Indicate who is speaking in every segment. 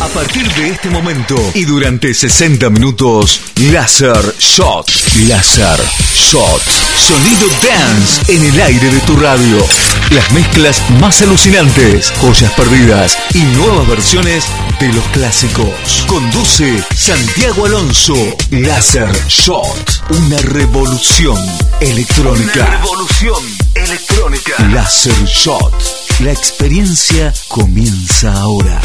Speaker 1: A partir de este momento y durante 60 minutos, Laser Shot. Laser Shot. Sonido dance en el aire de tu radio. Las mezclas más alucinantes, joyas perdidas y nuevas versiones de los clásicos. Conduce Santiago Alonso. Laser Shot. Una revolución electrónica.
Speaker 2: Una revolución electrónica.
Speaker 1: Laser Shot. La experiencia comienza ahora.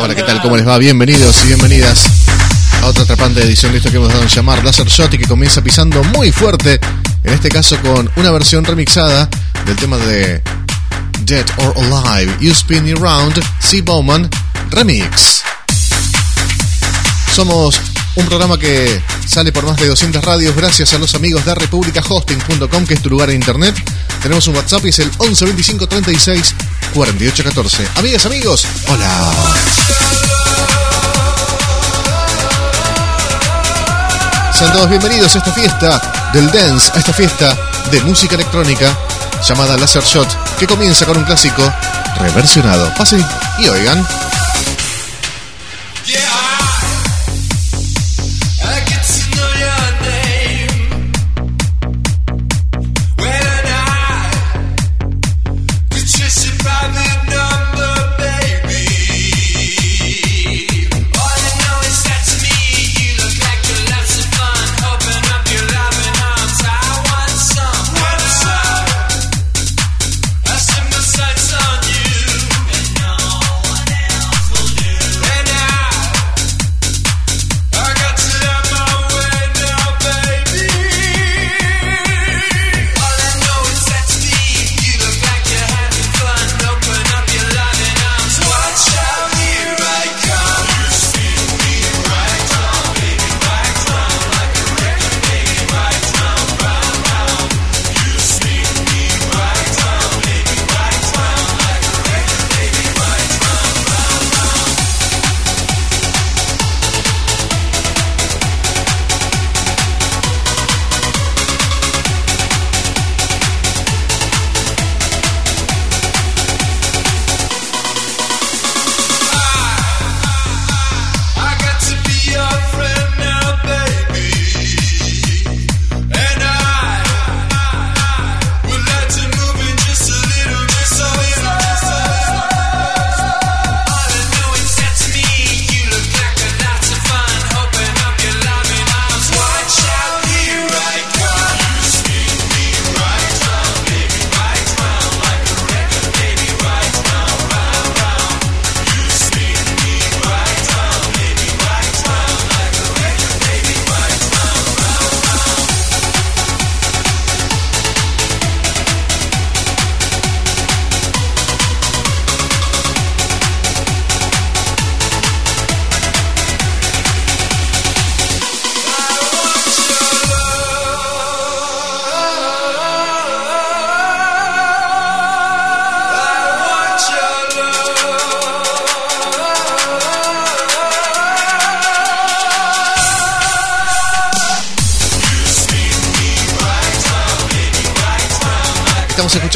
Speaker 3: Hola, ¿qué tal? ¿Cómo les va? Bienvenidos y bienvenidas a otra atrapante edición de esto que hemos dado en llamar Laser Shot y que comienza pisando muy fuerte, en este caso con una versión remixada del tema de Dead or Alive, You Spin Me Round, C. Bowman, Remix. Somos un programa que sale por más de 200 radios gracias a los amigos de republicahosting.com, que es tu lugar en internet. Tenemos un WhatsApp y es el 11 25 36 48 14. Amigas, amigos, hola. Sean todos bienvenidos a esta fiesta del dance, a esta fiesta de música electrónica llamada Laser Shot, que comienza con un clásico reversionado. Pasen y oigan. Estamos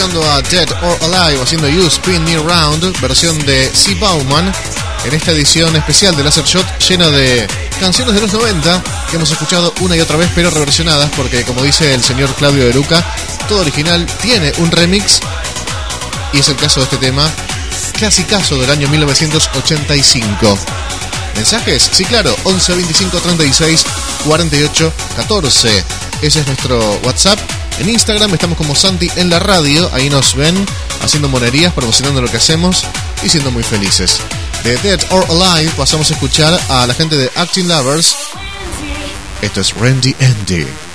Speaker 3: escuchando a Dead or Alive haciendo You Spin Me Round, versión de C. Bauman, en esta edición especial de Laser Shot llena de canciones de los 90 que hemos escuchado una y otra vez, pero reversionadas, porque como dice el señor Claudio De Luca, todo original tiene un remix, y es el caso de este tema, casi caso del año 1985. ¿Mensajes? Sí, claro, 11 25 36 48 14. Ese es nuestro WhatsApp. En Instagram estamos como Santi en la radio, ahí nos ven haciendo monerías, promocionando lo que hacemos y siendo muy felices. De Dead or Alive pasamos a escuchar a la gente de Acting Lovers. Esto es Randy Andy.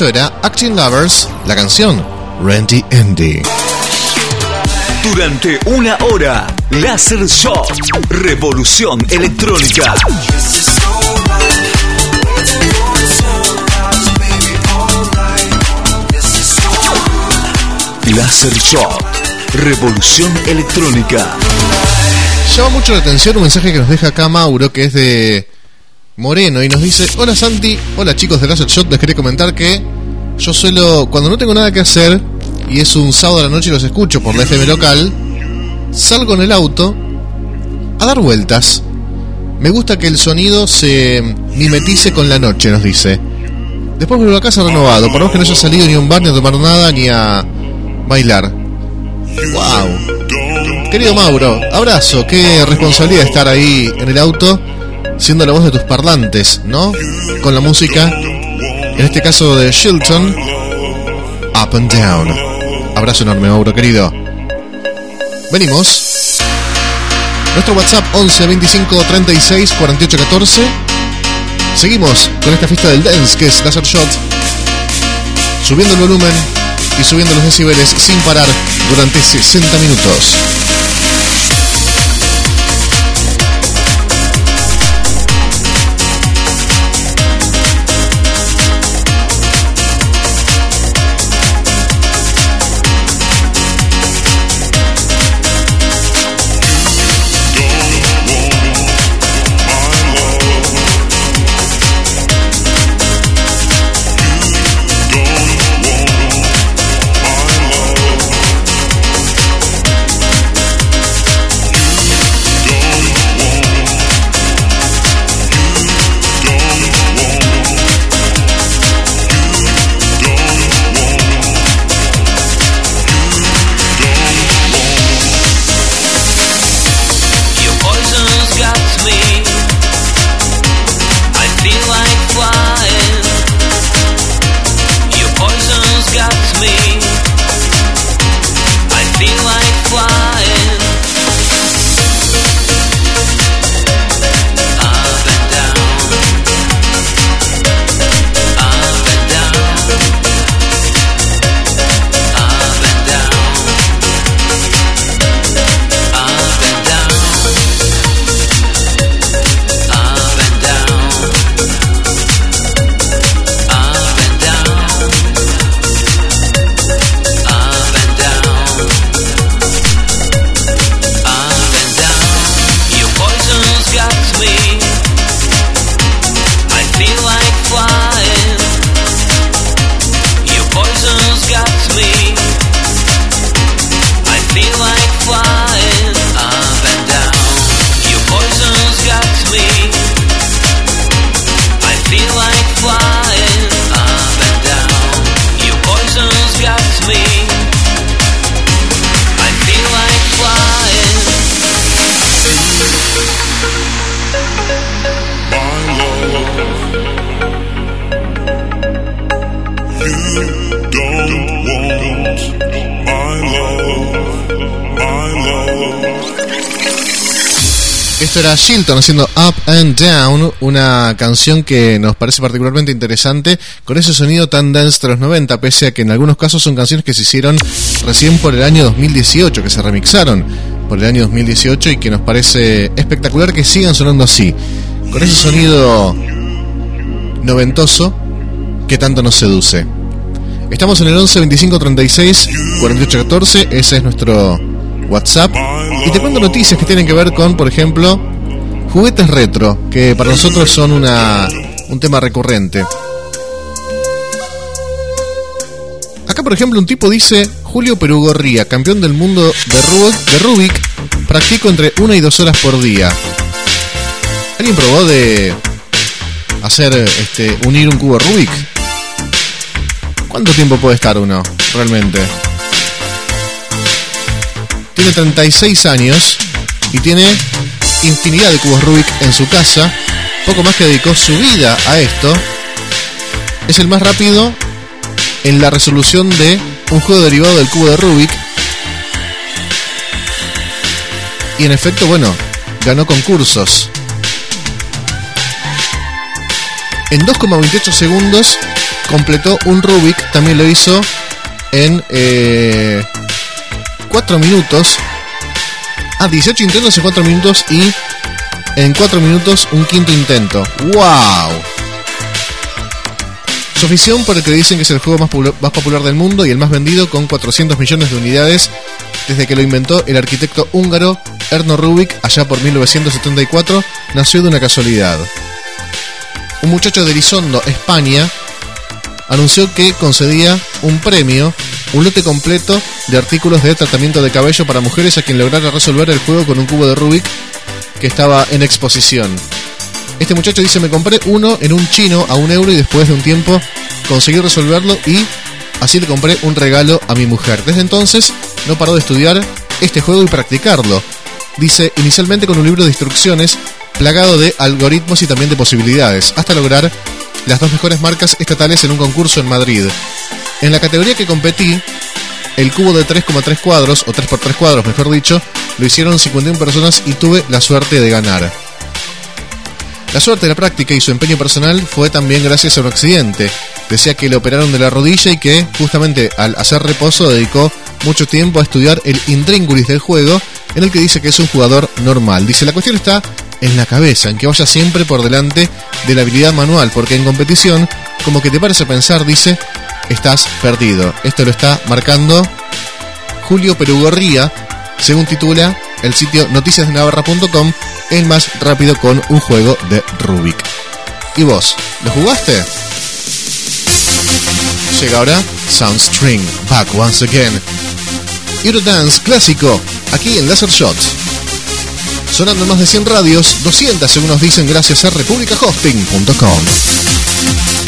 Speaker 3: Esto era Acting Lovers, la canción Randy Andy.
Speaker 1: Durante una hora, Laser Shot, Revolución Electrónica. Laser Shot, Revolución Electrónica.
Speaker 3: Llama mucho la atención un mensaje que nos deja acá Mauro, que es de Moreno, y nos dice, hola Santi, hola chicos de Laser Shot, les quería comentar que yo suelo, cuando no tengo nada que hacer, y es un sábado a la noche y los escucho por la FM local, salgo en el auto a dar vueltas. Me gusta que el sonido se mimetice con la noche, nos dice. Después vuelvo a casa renovado, por más que no haya salido ni a un bar, ni a tomar nada, ni a bailar. ¡Wow! Querido Mauro, abrazo, qué responsabilidad estar ahí en el auto, siendo la voz de tus parlantes, ¿no? Con la música, en este caso de Shilton, Up and Down. Abrazo enorme, Mauro, querido. Venimos. Nuestro WhatsApp 11 25 36 48 14. Seguimos con esta fiesta del dance que es Laser Shot. Subiendo el volumen y subiendo los decibeles sin parar durante 60 minutos. Esto era Shilton haciendo Up and Down, una canción que nos parece particularmente interesante con ese sonido tan dance de los 90, pese a que en algunos casos son canciones que se hicieron recién por el año 2018, que se remixaron por el año 2018 y que nos parece espectacular que sigan sonando así, con ese sonido noventoso que tanto nos seduce. Estamos en el 11 25 36 48 14, ese es nuestro WhatsApp. Y te cuento noticias que tienen que ver con, por ejemplo, juguetes retro, que para nosotros son una, un tema recurrente. Acá, por ejemplo, un tipo dice, Julio Perugorría, campeón del mundo de, Rubik, de Rubik, practico entre una y dos horas por día. ¿Alguien probó de hacer, este, unir un cubo Rubik? ¿Cuánto tiempo puede estar uno, realmente? Tiene 36 años y tiene infinidad de cubos Rubik en su casa, poco más que dedicó su vida a esto. Es el más rápido en la resolución de un juego derivado del cubo de Rubik. Y en efecto, bueno, ganó concursos. En 2,28 segundos completó un Rubik, también lo hizo en 4 minutos. Ah, 18 intentos en 4 minutos y en 4 minutos un quinto intento. ¡Wow! Su afición por el que dicen que es el juego más, popular del mundo y el más vendido con 400 millones de unidades desde que lo inventó el arquitecto húngaro Erno Rubik allá por 1974, nació de una casualidad. Un muchacho de Elizondo, España, anunció que concedía un premio, un lote completo de artículos de tratamiento de cabello para mujeres a quien lograra resolver el juego con un cubo de Rubik que estaba en exposición. Este muchacho dice, me compré uno en un chino a un euro y después de un tiempo conseguí resolverlo y así le compré un regalo a mi mujer. Desde entonces no paró de estudiar este juego y practicarlo. Dice, inicialmente con un libro de instrucciones plagado de algoritmos y también de posibilidades, hasta lograr las dos mejores marcas estatales en un concurso en Madrid. En la categoría que competí, el cubo de 3,3 cuadros, o 3x3 cuadros mejor dicho, lo hicieron 51 personas y tuve la suerte de ganar. La suerte de la práctica y su empeño personal fue también gracias a un accidente. Decía que le operaron de la rodilla y que, justamente al hacer reposo, dedicó mucho tiempo a estudiar el intríngulis del juego, en el que dice que es un jugador normal. Dice, la cuestión está en la cabeza, en que vaya siempre por delante de la habilidad manual, porque en competición, como que te parece pensar, dice, estás perdido. Esto lo está marcando Julio Perugorría, según titula el sitio noticiasdenavarra.com el más rápido con un juego de Rubik. ¿Y vos? ¿Lo jugaste? Llega ahora Soundstring, back once again. Eurodance clásico, aquí en Laser Shot. Sonando más de 100 radios, 200 según nos dicen gracias a republicahosting.com.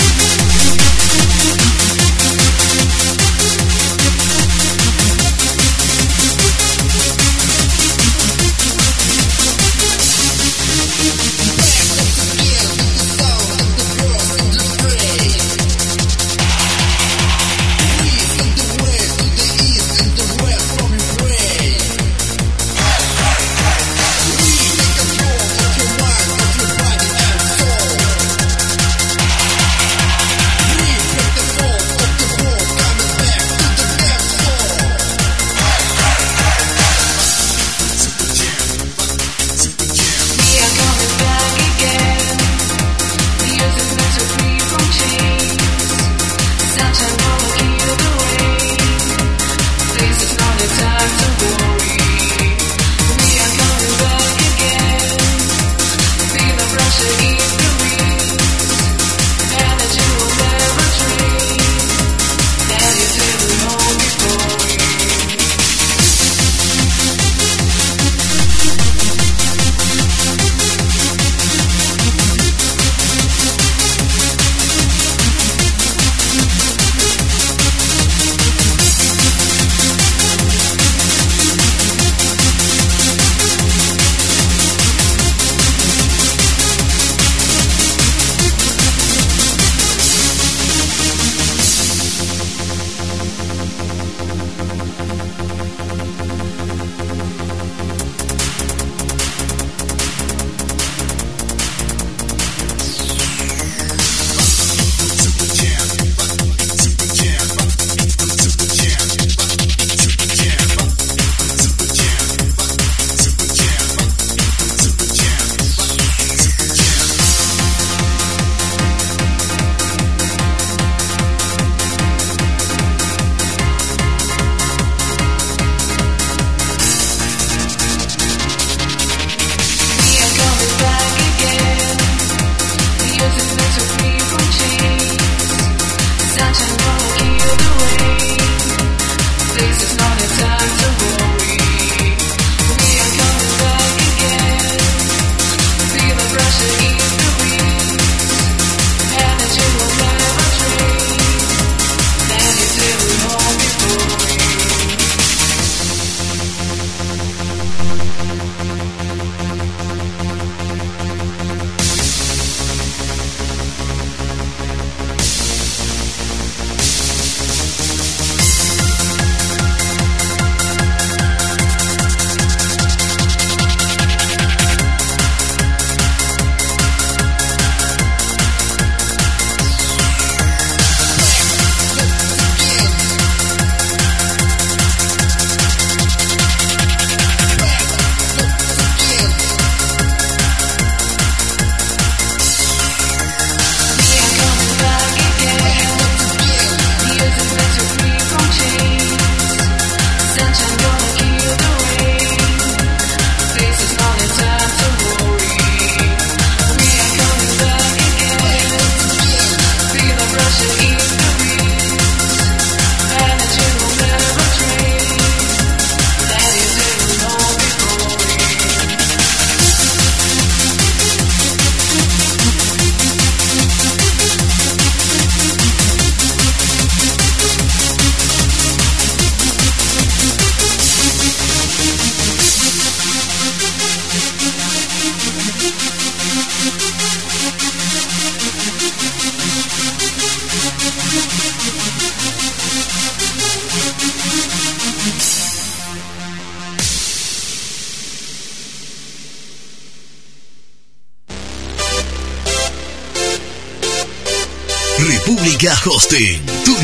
Speaker 1: Tu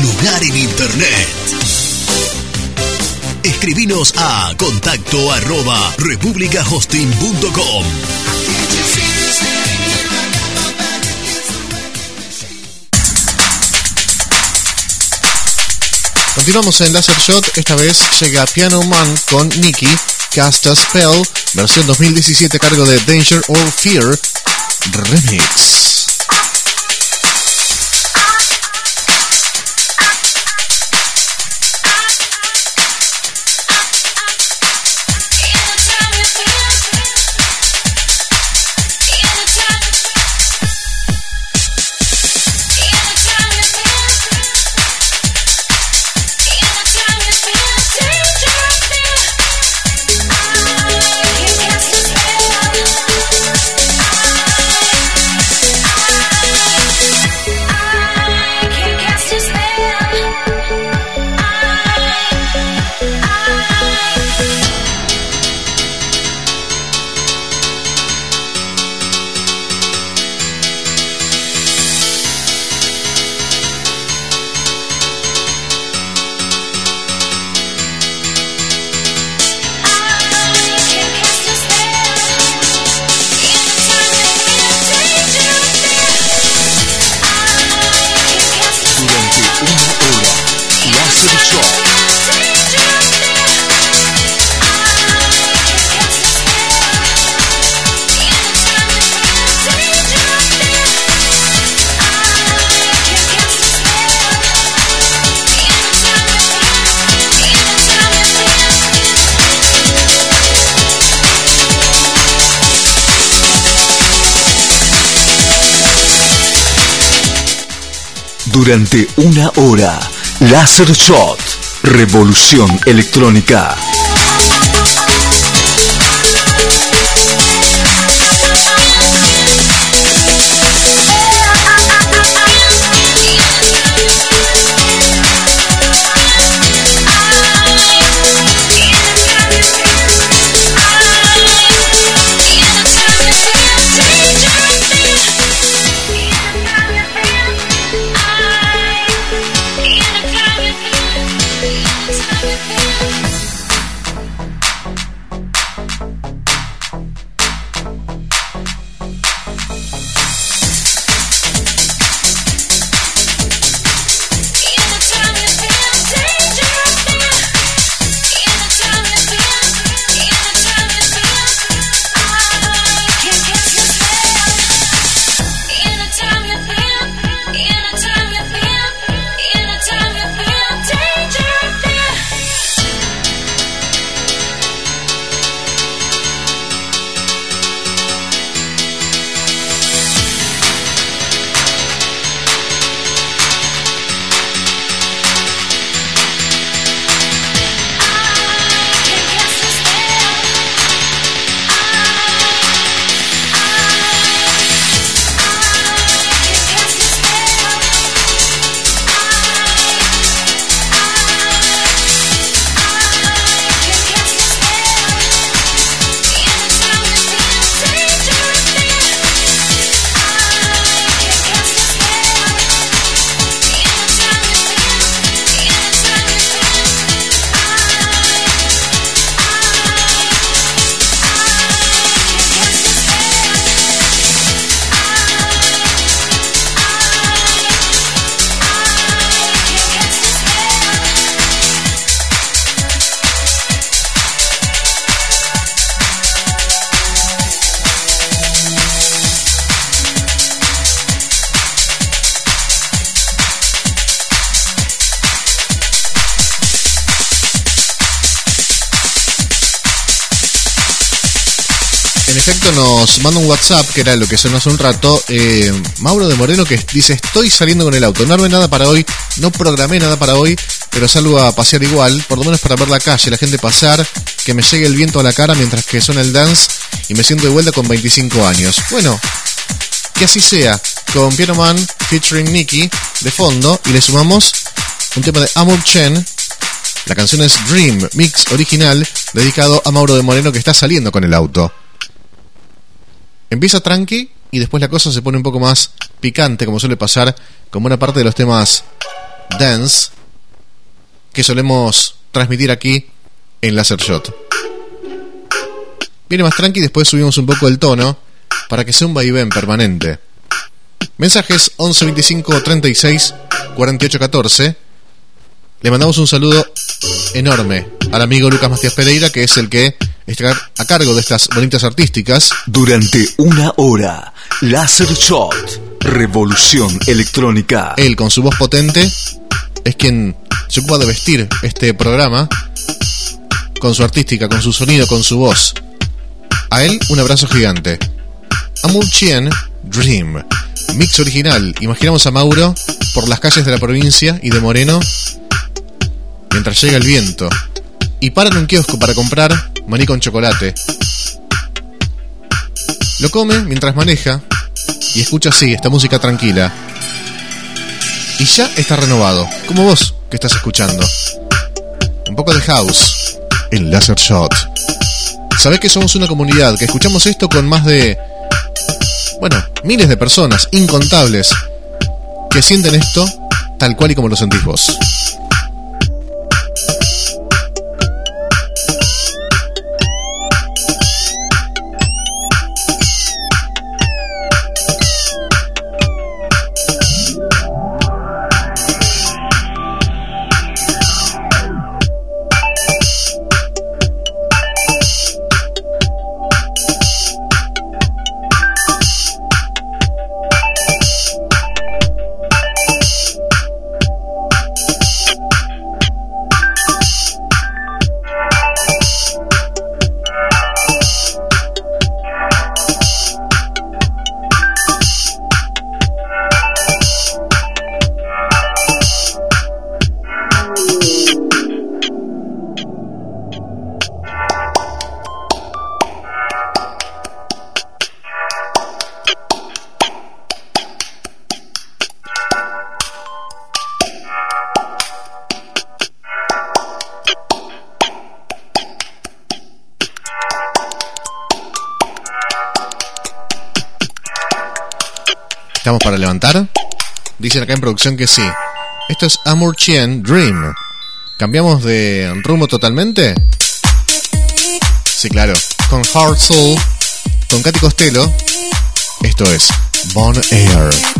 Speaker 1: lugar en Internet. Escribinos a contacto arroba republicahosting.com.
Speaker 4: Continuamos en Laser Shot, esta vez llega Piano Man con Nicky, Cast Spell, versión 2017 a cargo de Danger or Fear Remix.
Speaker 3: Durante una hora. Laser Shot. Revolución electrónica. WhatsApp, que era lo que sonó hace un rato, eh, Mauro de Moreno, que dice, estoy saliendo con el auto, no armé nada para hoy, no programé nada para hoy, pero salgo a pasear igual, por lo menos para ver la calle, la gente pasar, que me llegue el viento a la cara mientras que suena el dance y me siento de vuelta con 25 años. Bueno, que así sea, con Piano Man featuring Nicky de fondo y le sumamos un tema de Amor Chen. La canción es Dream, mix original, dedicado a Mauro de Moreno que está saliendo con el auto. Empieza tranqui
Speaker 4: y después la cosa se pone un poco más picante, como suele pasar con buena parte de los temas dance que solemos transmitir aquí en Laser Shot. Viene más tranqui y después subimos un poco el tono para que sea un vaivén permanente. Mensajes 11 25 36 48 14. Le mandamos un saludo enorme al amigo Lucas Mastías Pereira, que es el que está a cargo de estas bonitas artísticas.
Speaker 1: Durante una hora, Laser Shot, revolución electrónica.
Speaker 4: Él, con su voz potente, es quien se ocupa de vestir este programa con su artística, con su sonido, con su voz. A él, un abrazo gigante. Amur Chien, Dream. Mix original. Imaginamos a Mauro por las calles de la provincia y de Moreno mientras llega el viento y para en un kiosco para comprar maní con chocolate. Lo come mientras maneja y escucha así esta música tranquila. Y ya está renovado, como vos que estás escuchando. Un poco de house en Laser Shot. Sabés que somos una comunidad, que escuchamos esto con más de bueno, miles de personas, incontables, que sienten esto tal cual y como lo sentís vos. Que sí. Esto es Amor Chien Dream. ¿Cambiamos de rumbo totalmente? Sí, claro. Con Heart Soul, con Katy Costello. Esto es Bon Air.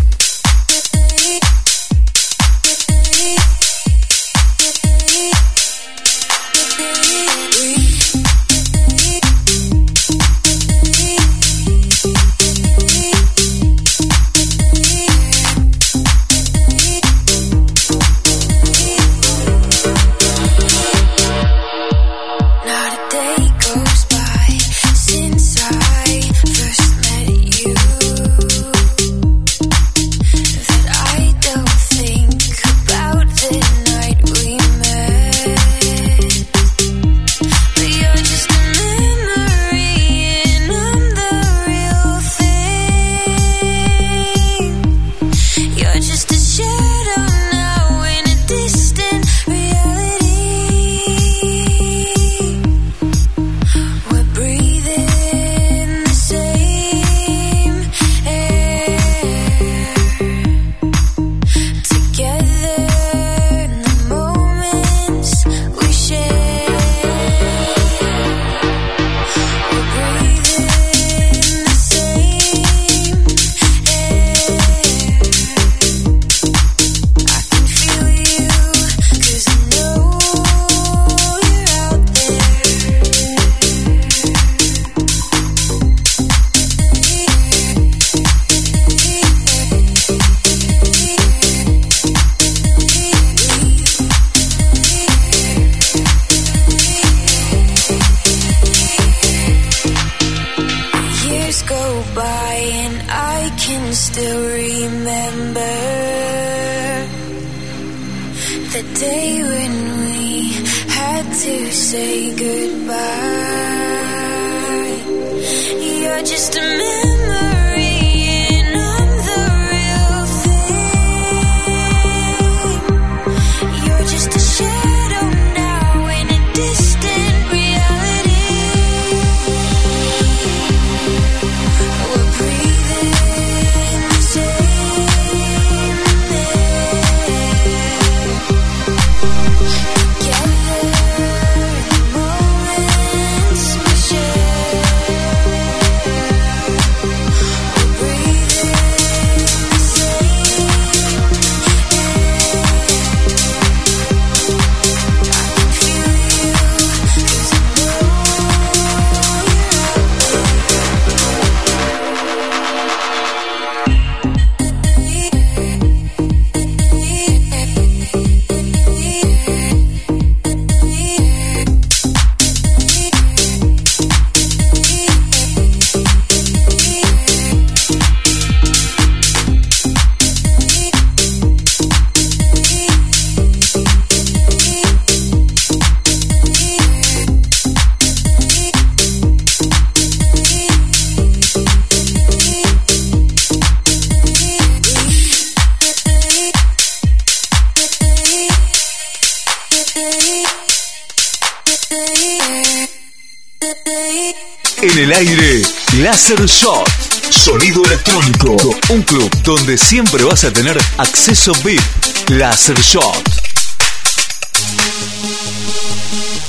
Speaker 1: Laser Shot. Sonido electrónico. Un club donde siempre vas a tener acceso VIP. Laser Shot.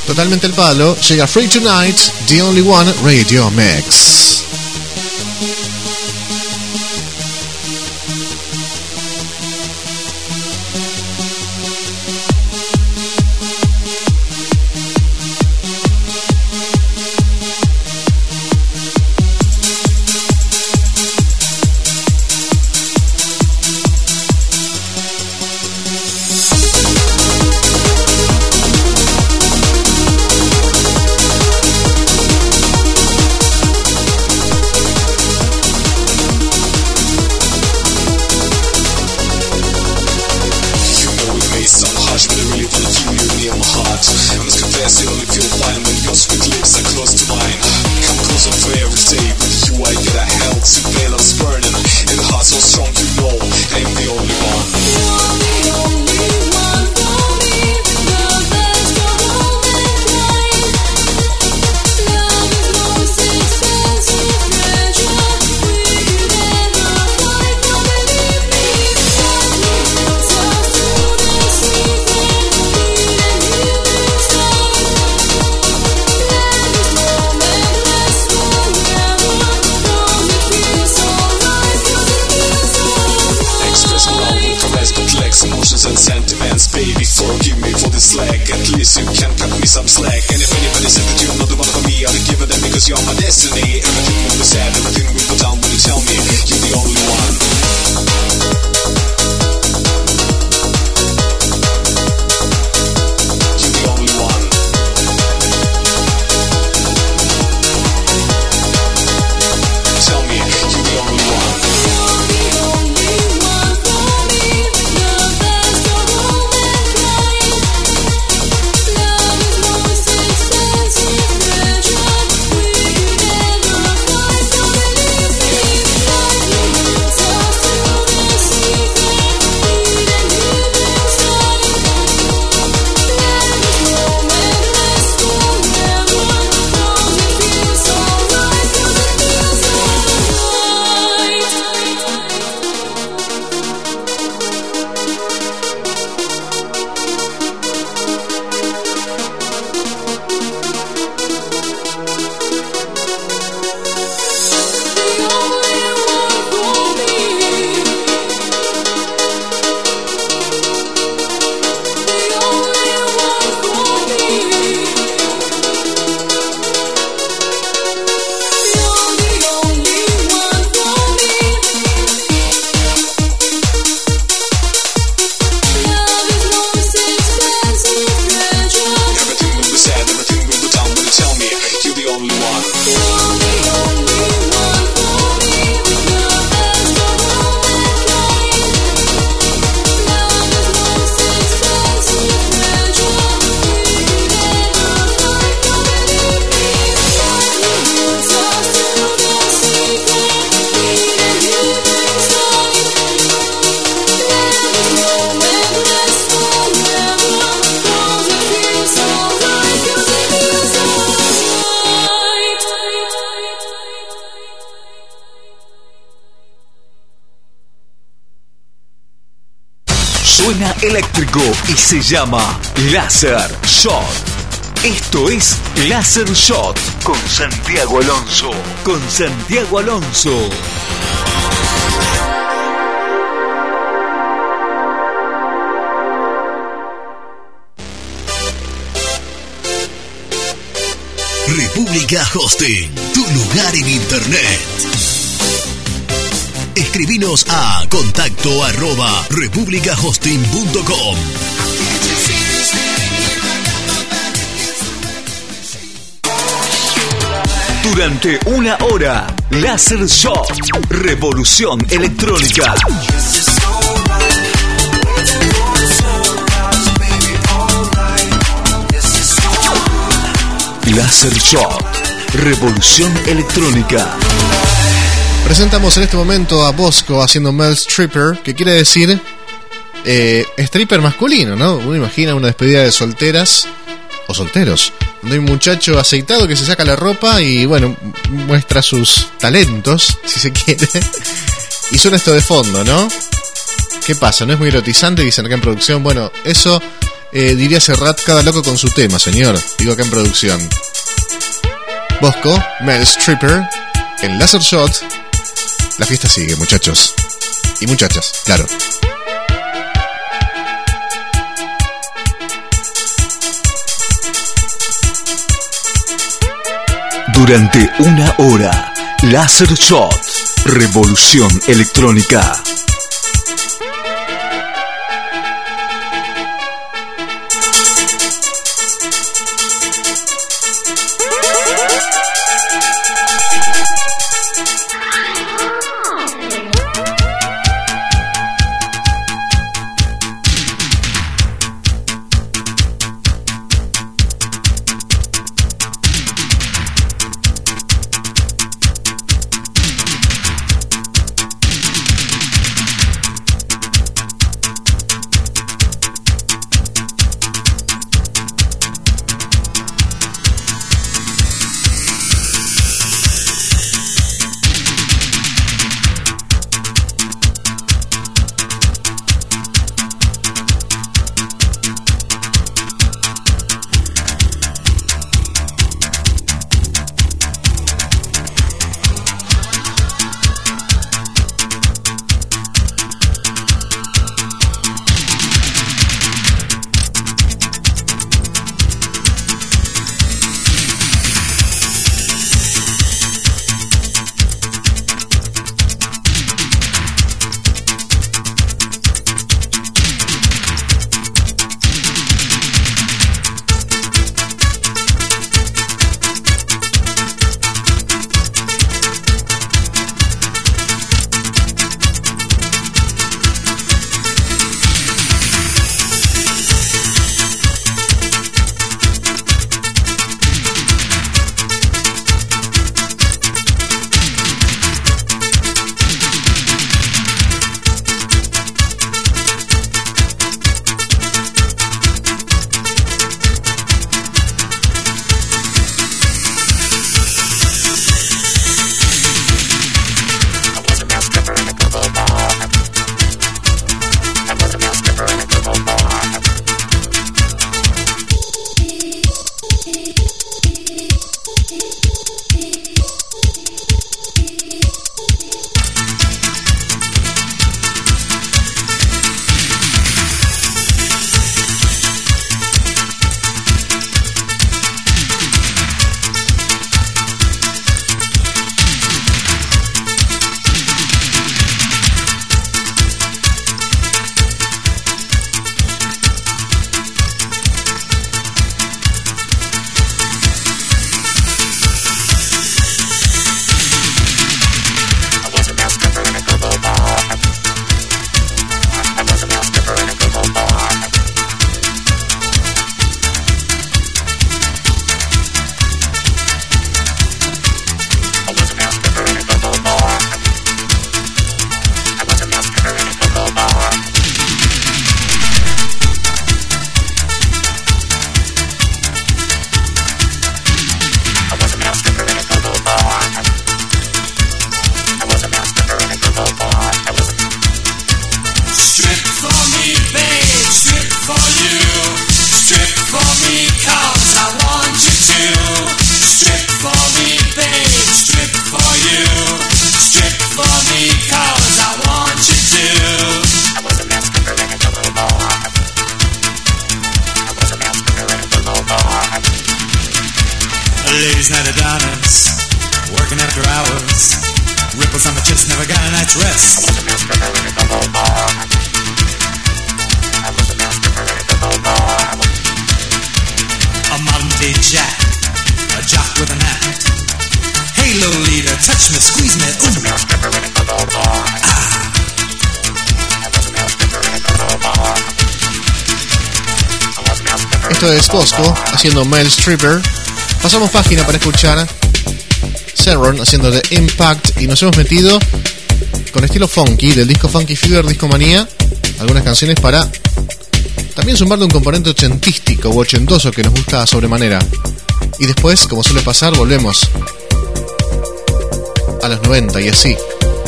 Speaker 4: Totalmente el palo. Llega Free Tonight, The Only One Radio Mix.
Speaker 1: se llama Láser Shot. Esto es Láser Shot con Santiago Alonso. Con Santiago Alonso.
Speaker 5: República Hosting, tu lugar en Internet. Escribinos a contacto arroba republicahosting.com.
Speaker 1: Durante una hora, Láser Shop, Revolución Electrónica. Láser Shop, Revolución Electrónica.
Speaker 4: Presentamos en este momento a Bosco haciendo Mel Stripper, que quiere decir eh, stripper masculino, ¿no? Uno imagina una despedida de solteras o solteros,
Speaker 3: donde hay un muchacho aceitado que se saca la ropa y, bueno, muestra sus talentos, si se quiere. y suena esto de fondo, ¿no? ¿Qué pasa? ¿No es muy erotizante? Dicen acá en producción. Bueno, eso eh, diría Serrat cada loco con su tema, señor. Digo acá en producción. Bosco, Mel Stripper, en Laser Shot la fiesta sigue, muchachos. Y muchachas, claro.
Speaker 6: Durante una hora, Laser Shot, Revolución Electrónica.
Speaker 7: Chest, never got a night's rest. A modern day jack, a jock with an act. Hey, Lolita, touch me, squeeze me, ooh.
Speaker 3: Esto es Bosco haciendo Mel Stripper. Pasamos página para escuchar Serron haciendo The Impact y nos hemos metido con estilo funky del disco Funky Fever Disco Manía. Algunas canciones para también sumarle un componente ochentístico o ochentoso que nos gusta sobremanera. Y después, como suele pasar, volvemos a los 90 y así,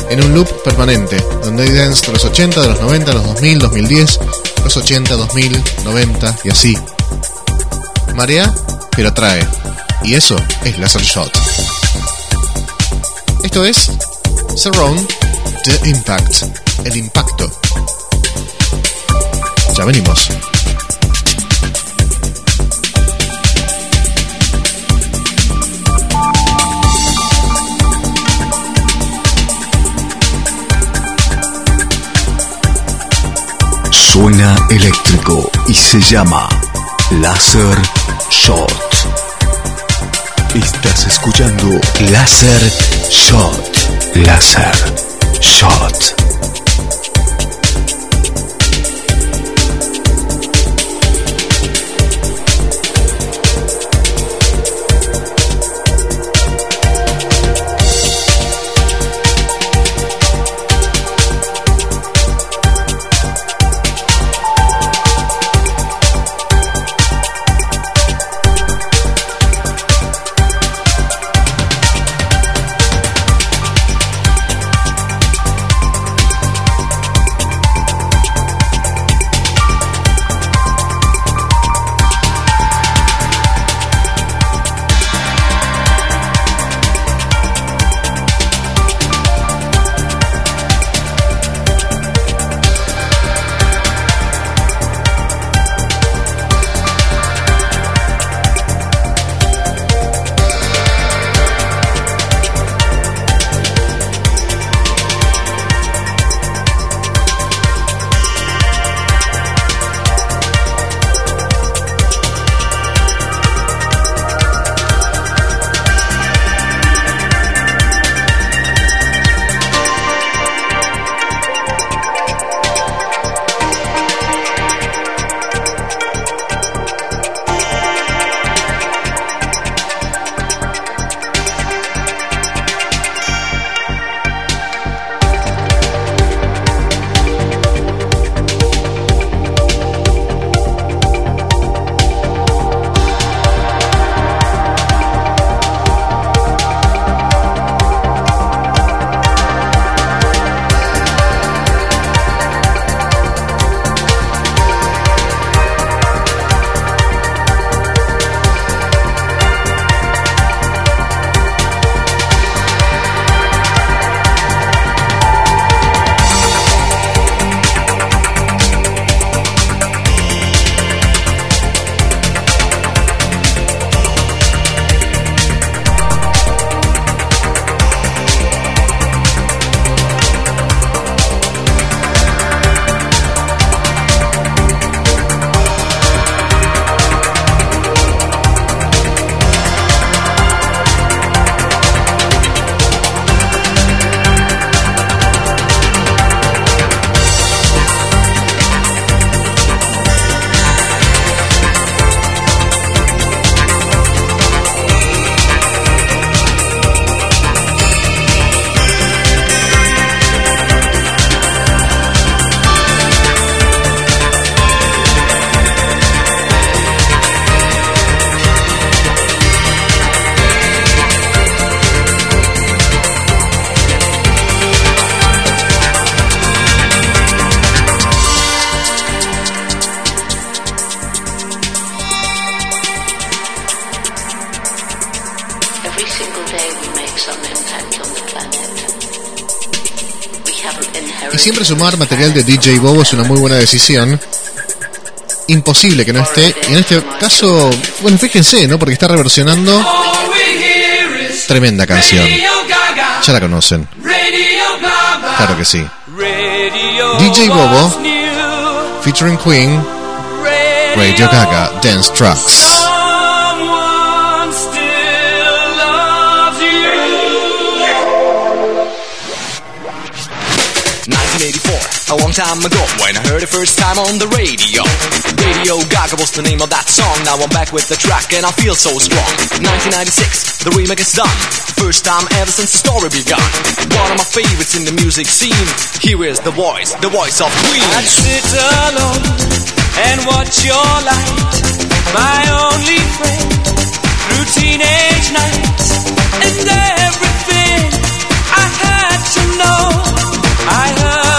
Speaker 3: en un loop permanente, donde hay dance de los 80, de los 90, los 2000, 2010, los 80, 2000, 90 y así. Marea, pero trae. Y eso es Laser Shot. Esto es Surround the Impact, el impacto. Ya venimos.
Speaker 1: Suena eléctrico y se llama Laser Shot. Estás escuchando Laser Shot. Laser Shot.
Speaker 3: Siempre sumar material de DJ Bobo es una muy buena decisión. Imposible que no esté. Y en este caso, bueno, fíjense, ¿no? Porque está reversionando tremenda canción. Ya la conocen. Claro que sí. DJ Bobo. Featuring Queen, Radio Gaga, Dance Tracks.
Speaker 8: a long time ago when I heard it first time on the radio. Radio Gaga was the name of that song. Now I'm back with the track and I feel so strong. 1996, the remake is done. First time ever since the story begun. One of my favorites in the music scene. Here is the voice, the voice of Queen.
Speaker 9: I sit alone and watch your light, my only friend, through
Speaker 8: teenage nights and everything I had to know. I heard.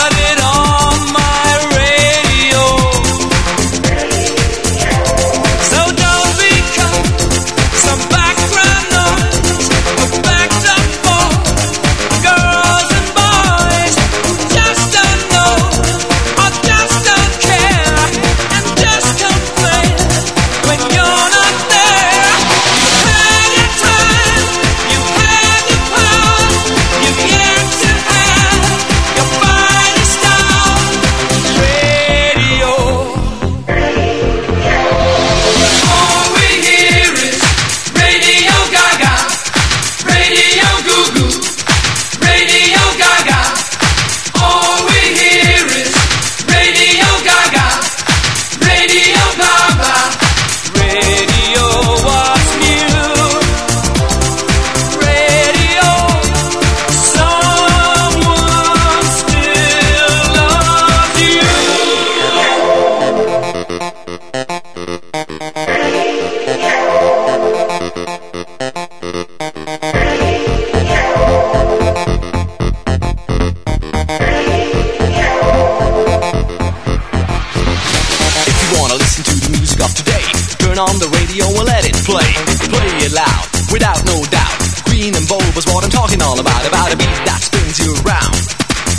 Speaker 8: Play. Play it loud, without no doubt. Green and bold was what I'm talking all about. About a beat that spins you around.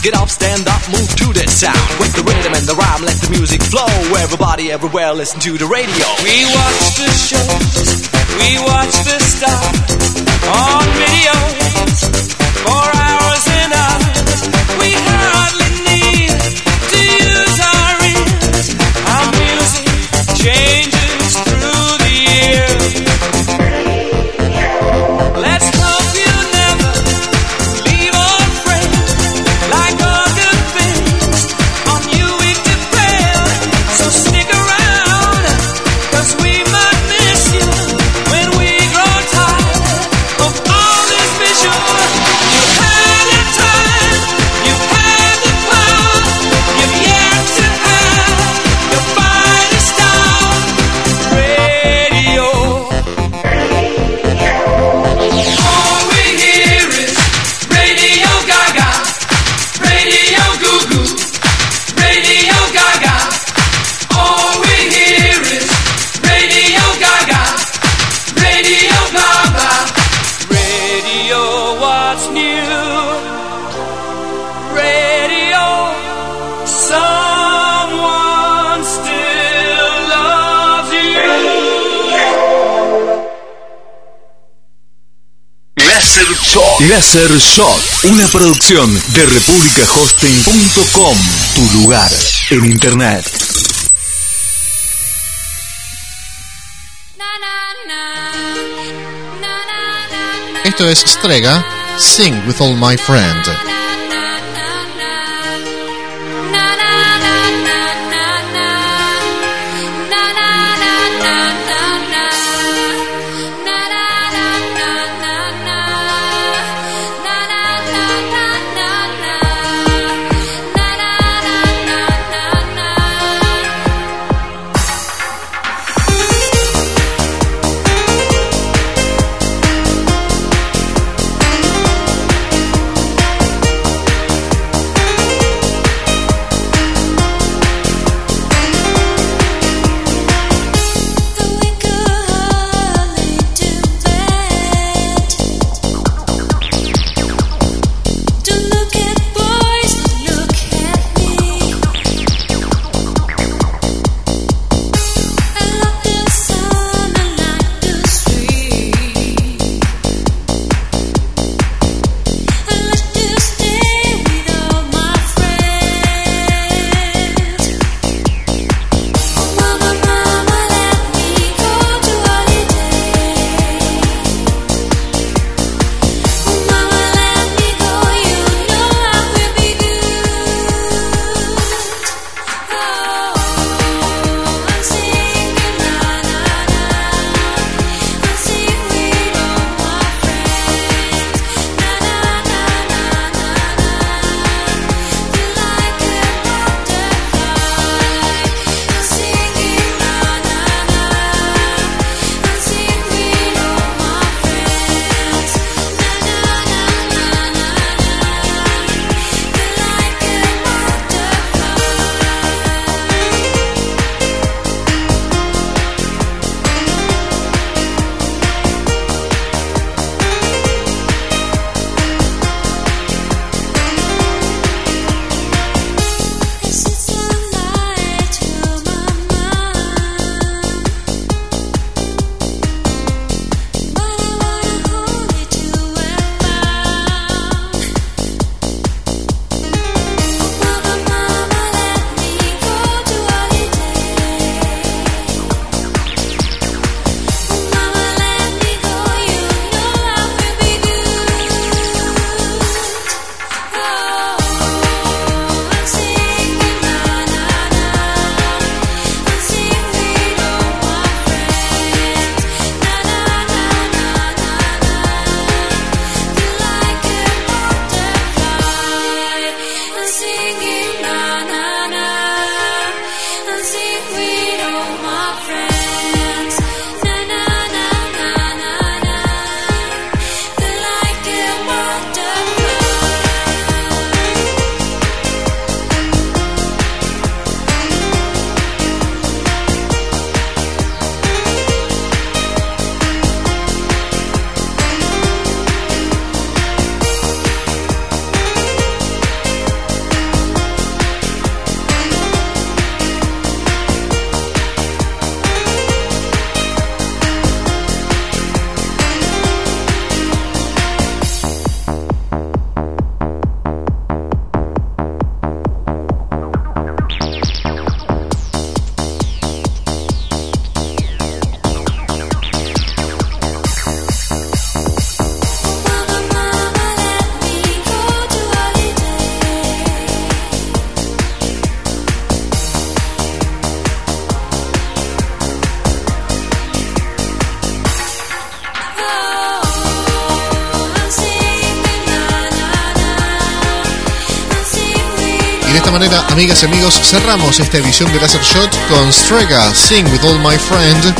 Speaker 8: Get up, stand up, move to the sound. With the rhythm and the rhyme, let the music flow. Everybody, everywhere, listen to the radio.
Speaker 9: We watch the shows, we watch the stars on videos for hours and hours.
Speaker 1: Láser Shot. Una producción de republicahosting.com. Tu lugar en Internet.
Speaker 3: Esto es Strega, Sing with All My Friend. Amigas y amigos, cerramos esta edición de Laser Shot con Strega, Sing with All My Friend.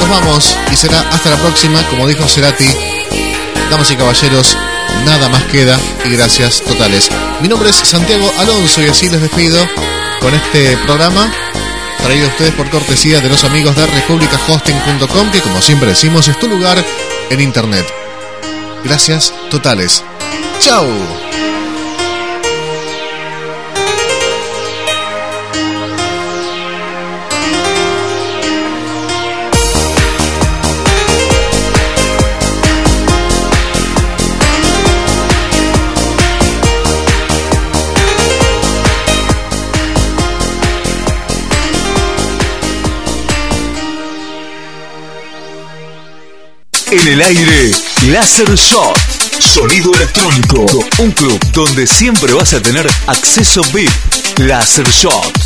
Speaker 3: Nos vamos y será hasta la próxima, como dijo Cerati. Damas y caballeros, nada más queda y gracias totales. Mi nombre es Santiago Alonso y así les despido con este programa traído a ustedes por cortesía de los amigos de republicahosting.com que como siempre decimos es tu lugar en internet. Gracias totales. Chao.
Speaker 1: En el aire, Laser Shot. Sonido electrónico. Un club donde siempre vas a tener acceso VIP. Laser Shot.